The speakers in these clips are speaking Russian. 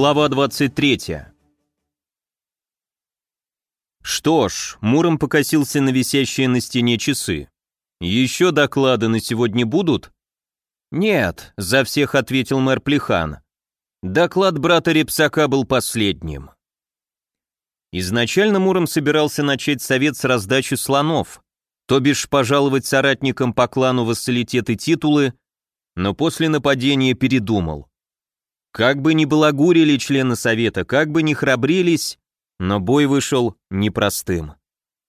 Глава 23 Что ж, Муром покосился на висящие на стене часы. «Еще доклады на сегодня будут?» «Нет», — за всех ответил мэр Плехан. Доклад брата Репсака был последним. Изначально Муром собирался начать совет с раздачи слонов, то бишь пожаловать соратникам по клану вассалитет титулы, но после нападения передумал. Как бы ни балагурили члены совета, как бы ни храбрились, но бой вышел непростым.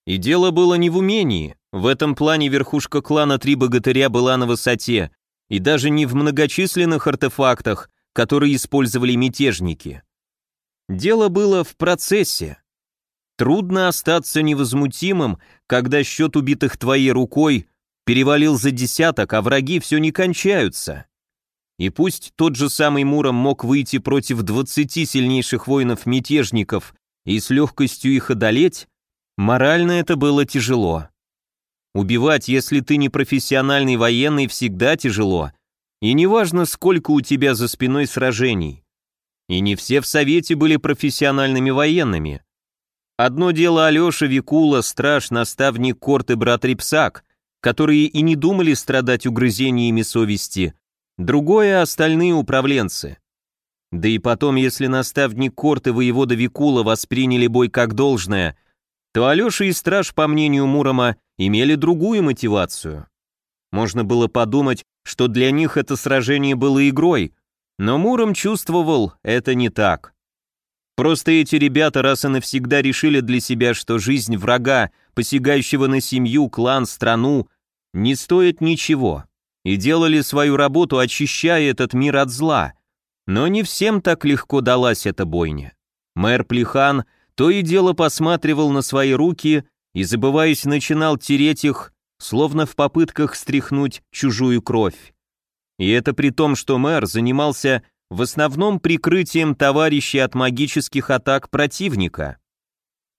И дело было не в умении, в этом плане верхушка клана Три Богатыря была на высоте, и даже не в многочисленных артефактах, которые использовали мятежники. Дело было в процессе. Трудно остаться невозмутимым, когда счет убитых твоей рукой перевалил за десяток, а враги все не кончаются. И пусть тот же самый Муром мог выйти против 20 сильнейших воинов-мятежников и с легкостью их одолеть, морально это было тяжело. Убивать, если ты не профессиональный военный, всегда тяжело. И неважно, сколько у тебя за спиной сражений. И не все в Совете были профессиональными военными. Одно дело Алеша, Викула, страж, наставник Корт и брат Рипсак, которые и не думали страдать угрызениями совести, другое — остальные управленцы. Да и потом, если наставник Корт и воевода Викула восприняли бой как должное, то Алеша и Страж, по мнению Мурома, имели другую мотивацию. Можно было подумать, что для них это сражение было игрой, но Муром чувствовал, это не так. Просто эти ребята раз и навсегда решили для себя, что жизнь врага, посягающего на семью, клан, страну, не стоит ничего и делали свою работу, очищая этот мир от зла. Но не всем так легко далась эта бойня. Мэр Плехан то и дело посматривал на свои руки и, забываясь, начинал тереть их, словно в попытках стряхнуть чужую кровь. И это при том, что мэр занимался в основном прикрытием товарищей от магических атак противника.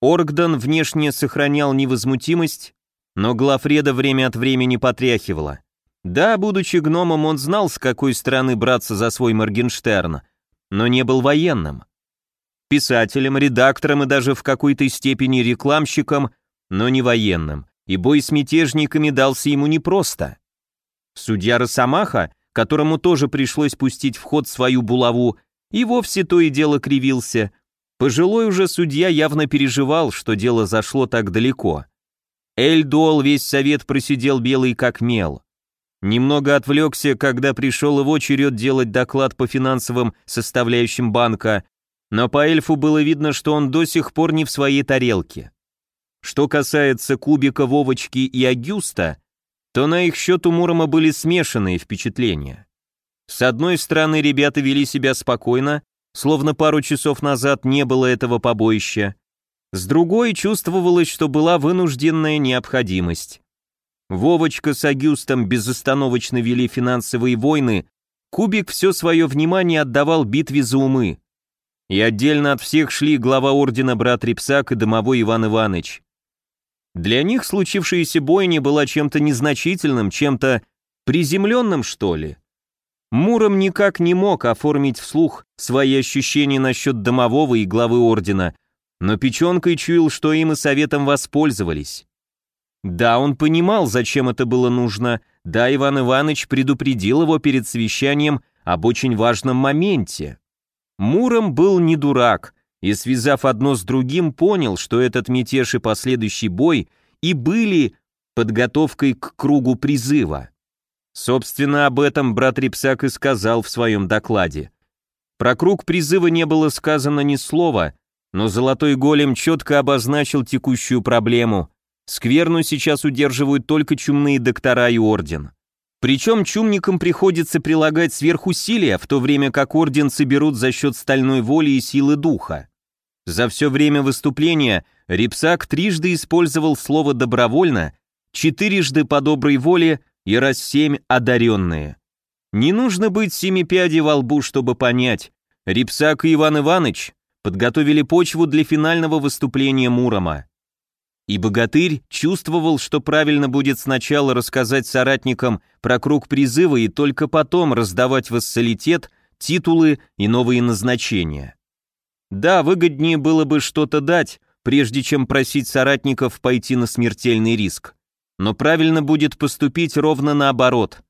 Оргдон внешне сохранял невозмутимость, но Глафреда время от времени потряхивала. Да, будучи гномом, он знал, с какой стороны браться за свой Моргенштерн, но не был военным. Писателем, редактором и даже в какой-то степени рекламщиком, но не военным, и бой с мятежниками дался ему непросто. Судья Росомаха, которому тоже пришлось пустить в ход свою булаву, и вовсе то и дело кривился. Пожилой уже судья явно переживал, что дело зашло так далеко. Эльдуал весь совет просидел белый как мел. Немного отвлекся, когда пришел его черед делать доклад по финансовым составляющим банка, но по эльфу было видно, что он до сих пор не в своей тарелке. Что касается Кубика, Вовочки и Агюста, то на их счет у Мурома были смешанные впечатления. С одной стороны, ребята вели себя спокойно, словно пару часов назад не было этого побоища, с другой чувствовалось, что была вынужденная необходимость. Вовочка с Агюстом безостановочно вели финансовые войны, Кубик все свое внимание отдавал битве за умы. И отдельно от всех шли глава ордена брат Репсак и домовой Иван Иванович. Для них случившаяся бойня была чем-то незначительным, чем-то приземленным, что ли. Муром никак не мог оформить вслух свои ощущения насчет домового и главы ордена, но печенкой чуял, что им и советом воспользовались. Да, он понимал, зачем это было нужно, да, Иван Иванович предупредил его перед совещанием об очень важном моменте. Муром был не дурак, и, связав одно с другим, понял, что этот мятеж и последующий бой и были подготовкой к кругу призыва. Собственно, об этом брат Репсак и сказал в своем докладе. Про круг призыва не было сказано ни слова, но золотой голем четко обозначил текущую проблему. Скверну сейчас удерживают только чумные доктора и орден. Причем чумникам приходится прилагать сверхусилия, в то время как орден соберут за счет стальной воли и силы духа. За все время выступления Рипсак трижды использовал слово «добровольно», четырежды по доброй воле и раз семь одаренные. Не нужно быть семи пядей во лбу, чтобы понять. Рипсак и Иван Иванович подготовили почву для финального выступления Мурома. И богатырь чувствовал, что правильно будет сначала рассказать соратникам про круг призыва и только потом раздавать вассалитет, титулы и новые назначения. Да, выгоднее было бы что-то дать, прежде чем просить соратников пойти на смертельный риск. Но правильно будет поступить ровно наоборот.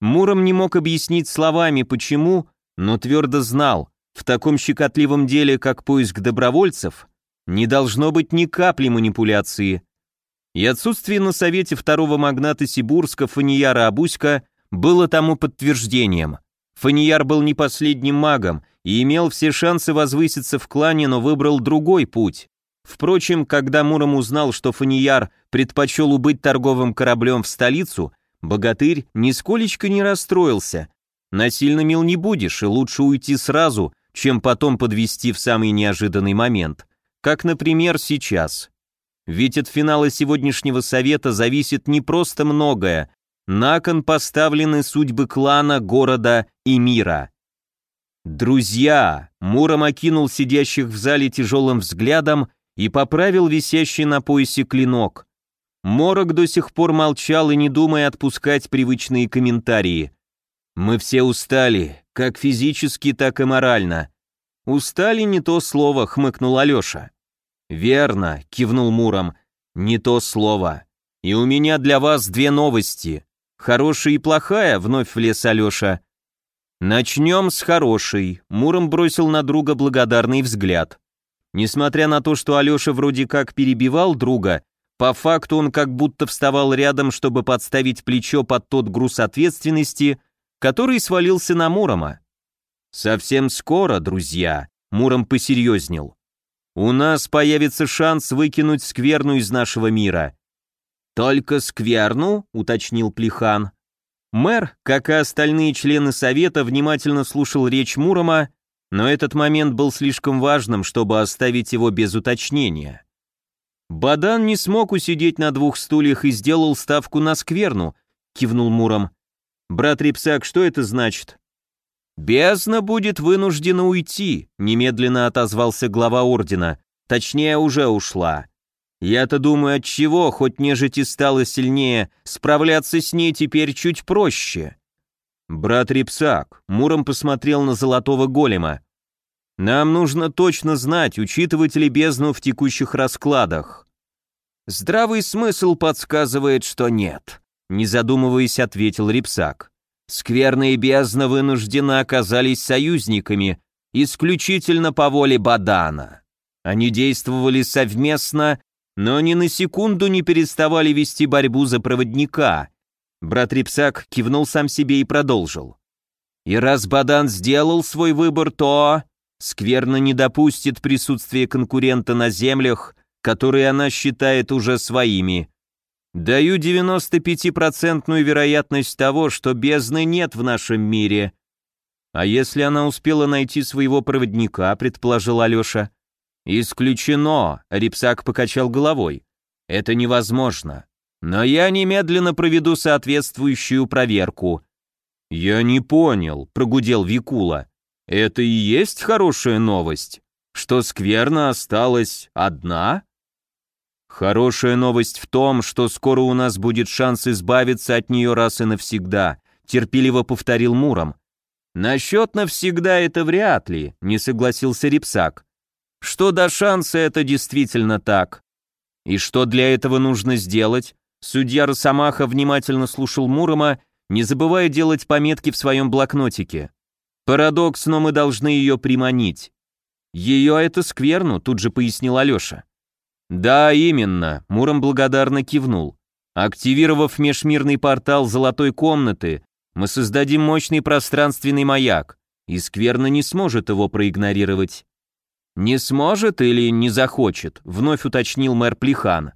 Муром не мог объяснить словами, почему, но твердо знал, в таком щекотливом деле, как поиск добровольцев, не должно быть ни капли манипуляции. И отсутствие на совете второго магната Сибурска Фанияра Абуська было тому подтверждением. Фанияр был не последним магом и имел все шансы возвыситься в клане, но выбрал другой путь. Впрочем, когда Муром узнал, что Фанияр предпочел убыть торговым кораблем в столицу, богатырь нисколечко не расстроился. Насильно мил не будешь, и лучше уйти сразу, чем потом подвести в самый неожиданный момент. Как, например, сейчас. Ведь от финала сегодняшнего совета зависит не просто многое. На кон поставлены судьбы клана, города и мира. «Друзья!» — Муром окинул сидящих в зале тяжелым взглядом и поправил висящий на поясе клинок. Морок до сих пор молчал и не думая отпускать привычные комментарии. «Мы все устали, как физически, так и морально». «Устали не то слово», — хмыкнул Алеша. «Верно», — кивнул Муром, — «не то слово. И у меня для вас две новости. Хорошая и плохая», — вновь влез Алеша. «Начнем с хорошей», — Муром бросил на друга благодарный взгляд. Несмотря на то, что Алеша вроде как перебивал друга, по факту он как будто вставал рядом, чтобы подставить плечо под тот груз ответственности, который свалился на Мурома. «Совсем скоро, друзья», — Муром посерьезнел. «У нас появится шанс выкинуть скверну из нашего мира». «Только скверну?» — уточнил Плехан. Мэр, как и остальные члены совета, внимательно слушал речь Мурома но этот момент был слишком важным, чтобы оставить его без уточнения. Бадан не смог усидеть на двух стульях и сделал ставку на скверну, кивнул Муром. Брат Рипсак, что это значит? Бездна будет вынуждена уйти, немедленно отозвался глава ордена. Точнее, уже ушла. Я-то думаю, от чего, хоть нежить и стала сильнее, справляться с ней теперь чуть проще. «Брат Рипсак», — Муром посмотрел на золотого голема. «Нам нужно точно знать, учитывать ли бездну в текущих раскладах». «Здравый смысл подсказывает, что нет», — не задумываясь, ответил Рипсак. «Скверные бездна вынуждены оказались союзниками, исключительно по воле Бадана. Они действовали совместно, но ни на секунду не переставали вести борьбу за проводника, Брат Рипсак кивнул сам себе и продолжил. «И раз Бадан сделал свой выбор, то...» Скверно не допустит присутствия конкурента на землях, которые она считает уже своими. Даю 95% вероятность того, что бездны нет в нашем мире. А если она успела найти своего проводника, предположил Алеша. Исключено, Рипсак покачал головой. Это невозможно. Но я немедленно проведу соответствующую проверку». «Я не понял», — прогудел Викула. «Это и есть хорошая новость, что скверно осталась одна?» «Хорошая новость в том, что скоро у нас будет шанс избавиться от нее раз и навсегда», — терпеливо повторил Муром. «Насчет навсегда это вряд ли», — не согласился Рипсак. «Что до шанса, это действительно так. И что для этого нужно сделать? Судья Росомаха внимательно слушал Мурома, не забывая делать пометки в своем блокнотике. «Парадокс, но мы должны ее приманить». «Ее это скверну», — тут же пояснил Алеша. «Да, именно», — Муром благодарно кивнул. «Активировав межмирный портал золотой комнаты, мы создадим мощный пространственный маяк, и скверно не сможет его проигнорировать». «Не сможет или не захочет?» — вновь уточнил мэр Плехан.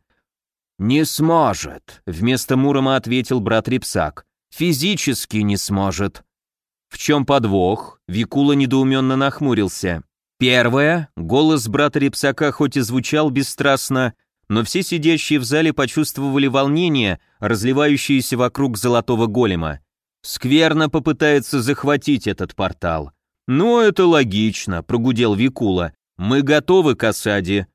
«Не сможет», — вместо Мурома ответил брат Рипсак. «Физически не сможет». «В чем подвох?» — Викула недоуменно нахмурился. Первое, голос брата Рипсака хоть и звучал бесстрастно, но все сидящие в зале почувствовали волнение, разливающееся вокруг золотого голема. Скверно попытается захватить этот портал. «Ну, это логично», — прогудел Викула. «Мы готовы к осаде.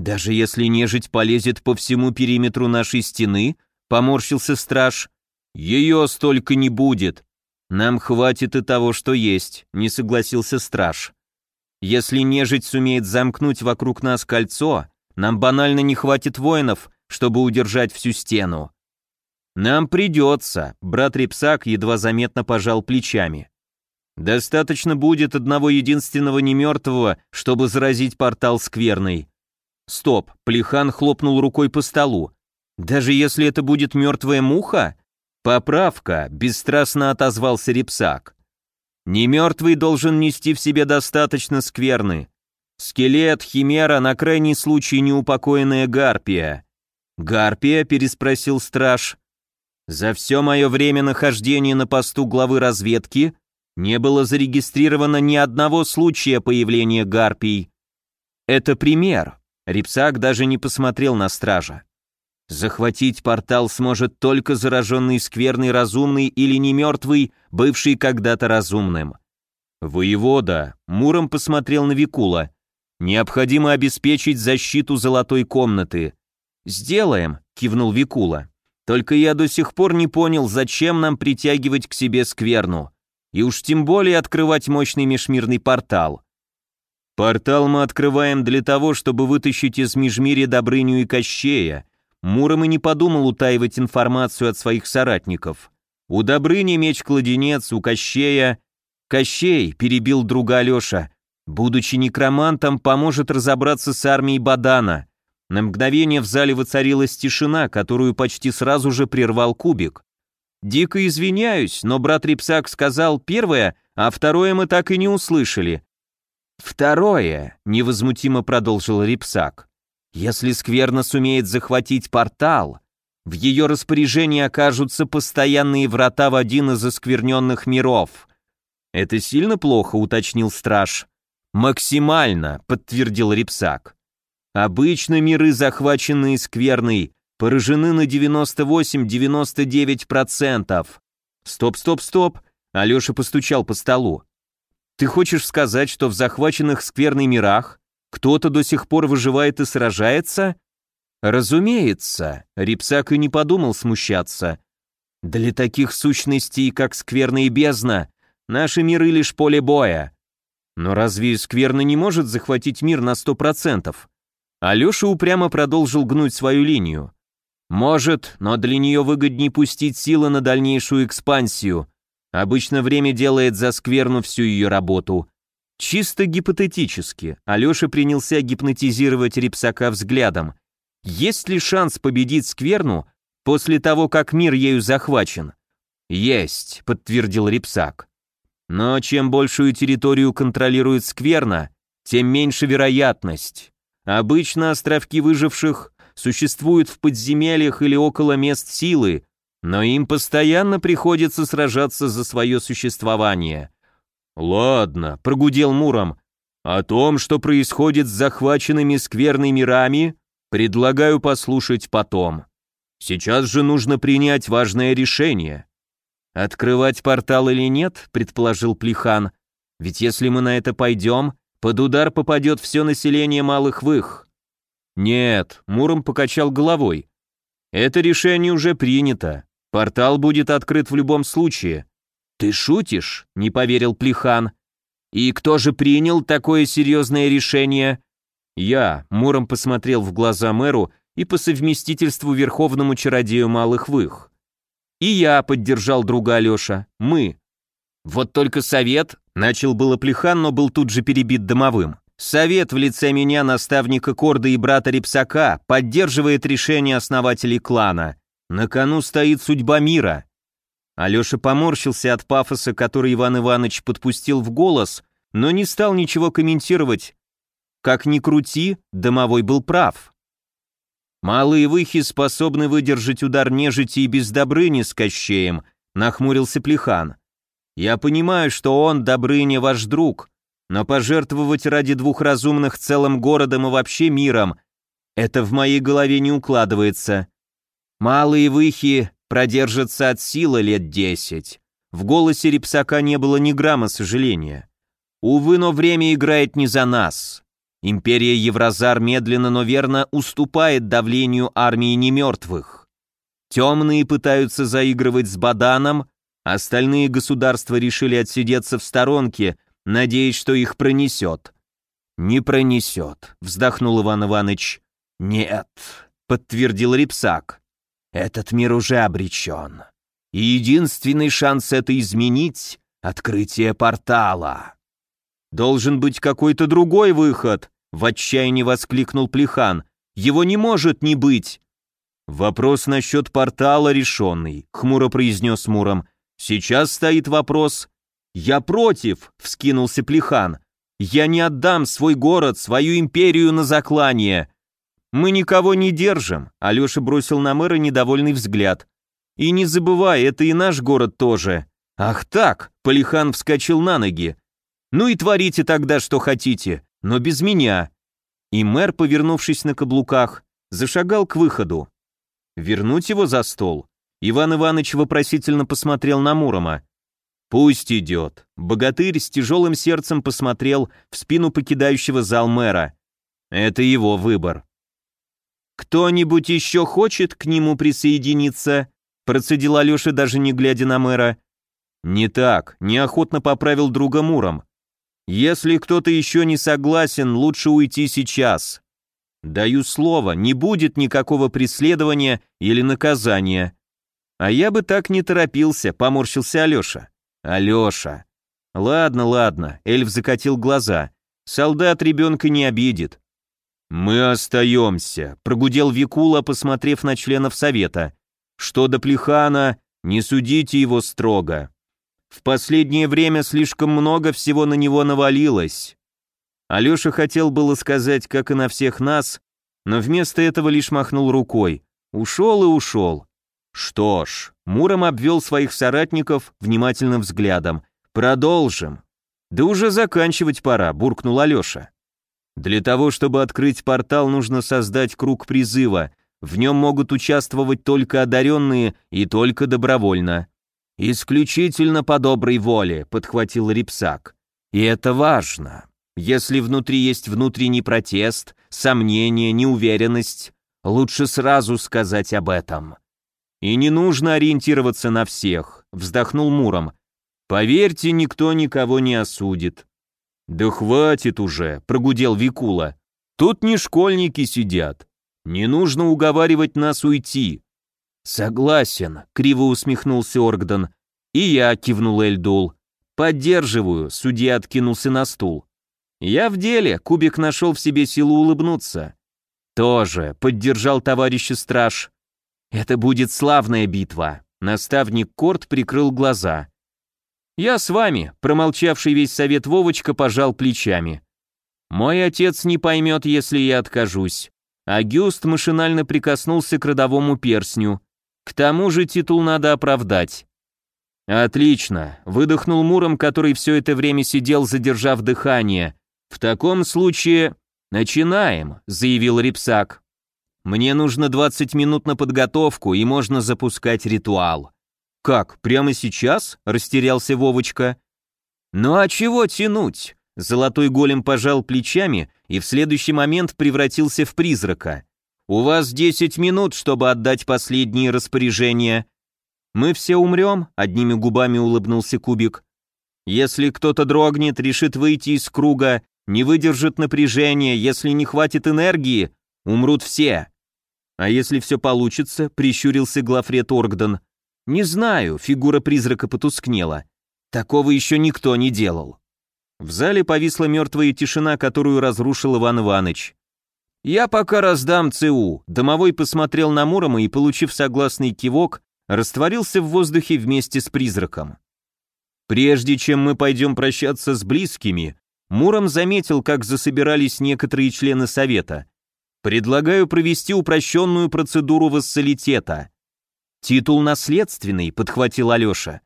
«Даже если нежить полезет по всему периметру нашей стены», — поморщился страж, — «ее столько не будет. Нам хватит и того, что есть», — не согласился страж. Если нежить сумеет замкнуть вокруг нас кольцо, нам банально не хватит воинов, чтобы удержать всю стену. Нам придется, брат Репсак едва заметно пожал плечами. Достаточно будет одного единственного немертвого, чтобы заразить портал скверной. Стоп, Плехан хлопнул рукой по столу. Даже если это будет мертвая муха? Поправка, бесстрастно отозвался Репсак. Немертвый должен нести в себе достаточно скверны. Скелет, химера, на крайний случай неупокоенная гарпия. «Гарпия?» — переспросил страж. «За все мое время нахождения на посту главы разведки не было зарегистрировано ни одного случая появления гарпий. Это пример. Рипсак даже не посмотрел на стража. Захватить портал сможет только зараженный скверный разумный или немертвый, бывший когда-то разумным. Воевода Муром посмотрел на Викула. Необходимо обеспечить защиту золотой комнаты. «Сделаем», — кивнул Викула. «Только я до сих пор не понял, зачем нам притягивать к себе скверну. И уж тем более открывать мощный межмирный портал. Портал мы открываем для того, чтобы вытащить из межмирья Добрыню и Кощея. Муром и не подумал утаивать информацию от своих соратников. У Добрыни меч-кладенец, у Кощея... Кощей, перебил друга Алеша, будучи некромантом, поможет разобраться с армией Бадана. На мгновение в зале воцарилась тишина, которую почти сразу же прервал Кубик. «Дико извиняюсь, но брат Рипсак сказал первое, а второе мы так и не услышали. «Второе», — невозмутимо продолжил Рипсак, «если скверно сумеет захватить портал, в ее распоряжении окажутся постоянные врата в один из оскверненных миров». «Это сильно плохо», — уточнил страж. «Максимально», — подтвердил Рипсак. «Обычно миры, захваченные скверной, поражены на 98-99%. Стоп, стоп, стоп!» Алеша постучал по столу. Ты хочешь сказать, что в захваченных скверной мирах кто-то до сих пор выживает и сражается? Разумеется, Рипсак и не подумал смущаться. Для таких сущностей, как скверная бездна, наши миры лишь поле боя. Но разве скверна не может захватить мир на сто процентов? Алеша упрямо продолжил гнуть свою линию. Может, но для нее выгоднее пустить силы на дальнейшую экспансию, Обычно время делает за скверну всю ее работу. Чисто гипотетически, Алеша принялся гипнотизировать Рипсака взглядом. Есть ли шанс победить скверну после того, как мир ею захвачен? Есть, подтвердил Рипсак. Но чем большую территорию контролирует скверна, тем меньше вероятность. Обычно островки выживших существуют в подземельях или около мест силы, но им постоянно приходится сражаться за свое существование. «Ладно», — прогудел Муром, — «о том, что происходит с захваченными скверными мирами, предлагаю послушать потом. Сейчас же нужно принять важное решение». «Открывать портал или нет?» — предположил Плехан. «Ведь если мы на это пойдем, под удар попадет все население Малых Вых». «Нет», — Муром покачал головой. «Это решение уже принято. Портал будет открыт в любом случае. Ты шутишь? Не поверил Плехан. И кто же принял такое серьезное решение? Я, Муром посмотрел в глаза мэру и по совместительству верховному чародею малых вых. И я поддержал друга Алеша. Мы. Вот только совет, начал было Плехан, но был тут же перебит домовым. Совет в лице меня, наставника Корда и брата Репсака, поддерживает решение основателей клана. На кону стоит судьба мира. Алеша поморщился от пафоса, который Иван Иванович подпустил в голос, но не стал ничего комментировать. Как ни крути, домовой был прав. Малые выхи способны выдержать удар нежити и без Добрыни с Кощеем, нахмурился Плехан. Я понимаю, что он, Добрыня, ваш друг, но пожертвовать ради двух разумных целым городом и вообще миром, это в моей голове не укладывается. Малые выхи продержатся от силы лет десять. В голосе Репсака не было ни грамма сожаления. Увы, но время играет не за нас. Империя Евразар медленно, но верно уступает давлению армии немертвых. Темные пытаются заигрывать с Баданом, остальные государства решили отсидеться в сторонке, надеясь, что их пронесет. «Не пронесет», — вздохнул Иван Иванович. «Нет», — подтвердил Рипсак. «Этот мир уже обречен. И единственный шанс это изменить — открытие портала». «Должен быть какой-то другой выход», — в отчаянии воскликнул Плехан. «Его не может не быть». «Вопрос насчет портала решенный», — хмуро произнес Муром. «Сейчас стоит вопрос...» «Я против», — вскинулся Плехан. Я не отдам свой город, свою империю на заклание. Мы никого не держим, Алеша бросил на мэра недовольный взгляд. И не забывай, это и наш город тоже. Ах так, Полихан вскочил на ноги. Ну и творите тогда, что хотите, но без меня. И мэр, повернувшись на каблуках, зашагал к выходу. Вернуть его за стол? Иван Иванович вопросительно посмотрел на Мурома. «Пусть идет». Богатырь с тяжелым сердцем посмотрел в спину покидающего зал мэра. «Это его выбор». «Кто-нибудь еще хочет к нему присоединиться?» процедил Алеша, даже не глядя на мэра. «Не так», неохотно поправил друга Муром. «Если кто-то еще не согласен, лучше уйти сейчас. Даю слово, не будет никакого преследования или наказания». «А я бы так не торопился», — поморщился Алеша. Алёша. Ладно, ладно, эльф закатил глаза. Солдат ребенка не обидит. Мы остаемся, прогудел Викула, посмотрев на членов совета. Что до Плехана, не судите его строго. В последнее время слишком много всего на него навалилось. Алёша хотел было сказать, как и на всех нас, но вместо этого лишь махнул рукой. Ушел и ушел. Что ж, Муром обвел своих соратников внимательным взглядом. Продолжим. Да уже заканчивать пора, буркнул Алеша. Для того, чтобы открыть портал, нужно создать круг призыва. В нем могут участвовать только одаренные и только добровольно. «Исключительно по доброй воле», — подхватил Рипсак. «И это важно. Если внутри есть внутренний протест, сомнение, неуверенность, лучше сразу сказать об этом. «И не нужно ориентироваться на всех», — вздохнул Муром. «Поверьте, никто никого не осудит». «Да хватит уже», — прогудел Викула. «Тут не школьники сидят. Не нужно уговаривать нас уйти». «Согласен», — криво усмехнулся Оргдон. «И я», — кивнул Эльдул. «Поддерживаю», — судья откинулся на стул. «Я в деле», — Кубик нашел в себе силу улыбнуться. «Тоже», — поддержал товарищ страж. Это будет славная битва. Наставник Корт прикрыл глаза. Я с вами, промолчавший весь совет Вовочка пожал плечами. Мой отец не поймет, если я откажусь. Агюст машинально прикоснулся к родовому перстню. К тому же титул надо оправдать. Отлично, выдохнул Муром, который все это время сидел, задержав дыхание. В таком случае начинаем, заявил Рипсак. Мне нужно 20 минут на подготовку, и можно запускать ритуал. Как, прямо сейчас? Растерялся Вовочка. Ну а чего тянуть? Золотой голем пожал плечами и в следующий момент превратился в призрака. У вас 10 минут, чтобы отдать последние распоряжения. Мы все умрем, одними губами улыбнулся Кубик. Если кто-то дрогнет, решит выйти из круга, не выдержит напряжения, если не хватит энергии, умрут все. А если все получится, прищурился главред Оргдон. Не знаю, фигура призрака потускнела. Такого еще никто не делал. В зале повисла мертвая тишина, которую разрушил Иван Иванович. «Я пока раздам ЦУ», домовой посмотрел на Мурома и, получив согласный кивок, растворился в воздухе вместе с призраком. Прежде чем мы пойдем прощаться с близкими, Муром заметил, как засобирались некоторые члены совета. Предлагаю провести упрощенную процедуру вассалитета. Титул наследственный, подхватил Алеша.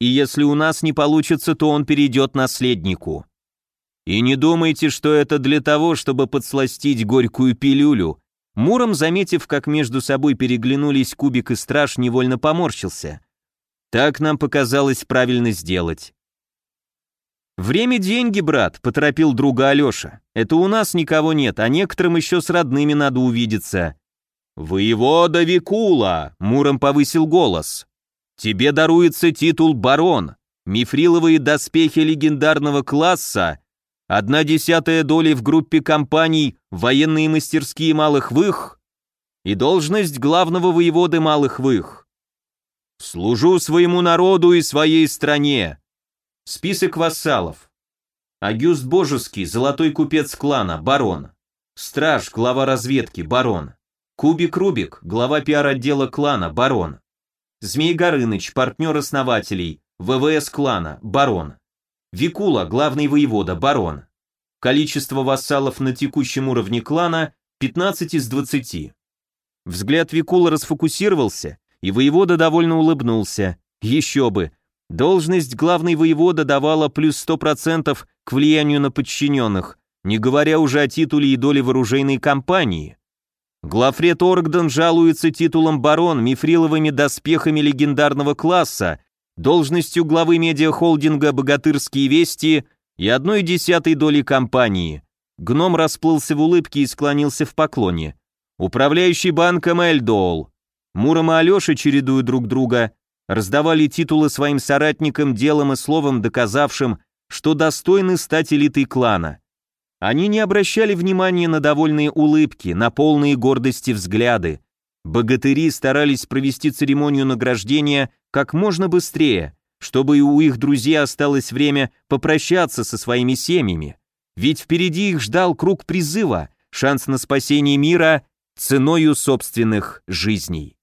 И если у нас не получится, то он перейдет наследнику. И не думайте, что это для того, чтобы подсластить горькую пилюлю. Муром, заметив, как между собой переглянулись Кубик и Страж, невольно поморщился. Так нам показалось правильно сделать. «Время – деньги, брат», – поторопил друга Алеша. «Это у нас никого нет, а некоторым еще с родными надо увидеться». «Воевода Викула!» – Муром повысил голос. «Тебе даруется титул барон. Мифриловые доспехи легендарного класса одна десятая доли в группе компаний «Военные мастерские Малых Вых» и должность главного воеводы Малых Вых. Служу своему народу и своей стране. Список вассалов. Агюст Божеский, золотой купец клана, барон. Страж, глава разведки, барон. Кубик Рубик, глава пиар-отдела клана, барон. Змей Горыныч, партнер основателей, ВВС клана, барон. Викула, главный воевода, барон. Количество вассалов на текущем уровне клана 15 из 20. Взгляд Викула расфокусировался, и воевода довольно улыбнулся. Еще бы. Должность главный воевода давала плюс 100% к влиянию на подчиненных, не говоря уже о титуле и доле вооружейной компании. Глафред Оргден жалуется титулом барон, мифриловыми доспехами легендарного класса, должностью главы медиахолдинга «Богатырские вести» и одной десятой доли компании. Гном расплылся в улыбке и склонился в поклоне. Управляющий банком Эльдоул. Муром и Алеша, чередуя друг друга, раздавали титулы своим соратникам делом и словом, доказавшим, что достойны стать элитой клана. Они не обращали внимания на довольные улыбки, на полные гордости взгляды. Богатыри старались провести церемонию награждения как можно быстрее, чтобы и у их друзей осталось время попрощаться со своими семьями. Ведь впереди их ждал круг призыва, шанс на спасение мира ценою собственных жизней.